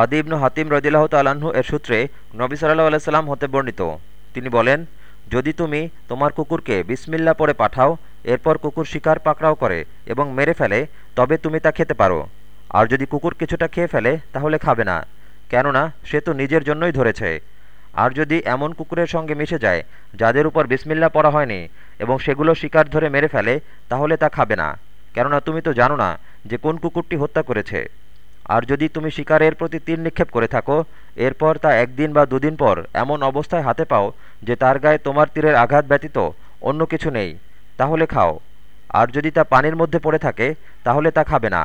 আদি ইবনু হাতিম রদিল্লাহ তাল্লাহ্ন এর সূত্রে নবী সাল্লাহ আলাইসাল্লাম হতে বর্ণিত। তিনি বলেন, যদি তুমি তোমার কুকুরকে বিসমিল্লা পরে পাঠাও, এরপর কুকুর শিকার পাকড়াও করে এবং মেরে ফেলে, তবে তুমি তা খেতে পারো। আর যদি কুকুর কিছুটা খেয়ে ফেলে, তাহলে খাবে না। কেননা সে তো নিজের জন্যই ধরেছে। আর যদি এমন কুকুরের সঙ্গে মিশে যায়, যাদের উপর বিসমিল্লা পড়া হয়নি এবং সেগুলো শিকার ধরে মেরে ফেলে, তাহলে তা খাবে না। কেননা তুমি তো জানো না যে কোন কুকুরটি হত্যা করেছে। আর যদি তুমি শিকারের প্রতি তীর নিক্ষেপ করে থাকো, এরপর তা একদিন বা দুদিন পর এমন অবস্থায় হাতে পাও যে তার গায়ে তোমার তীরের আঘাত ব্যতীত অন্য কিছু নেই। তাহলে খাও। আর যদি তা পানির মধ্যে পড়ে থাকে, তাহলে তা খাবে না।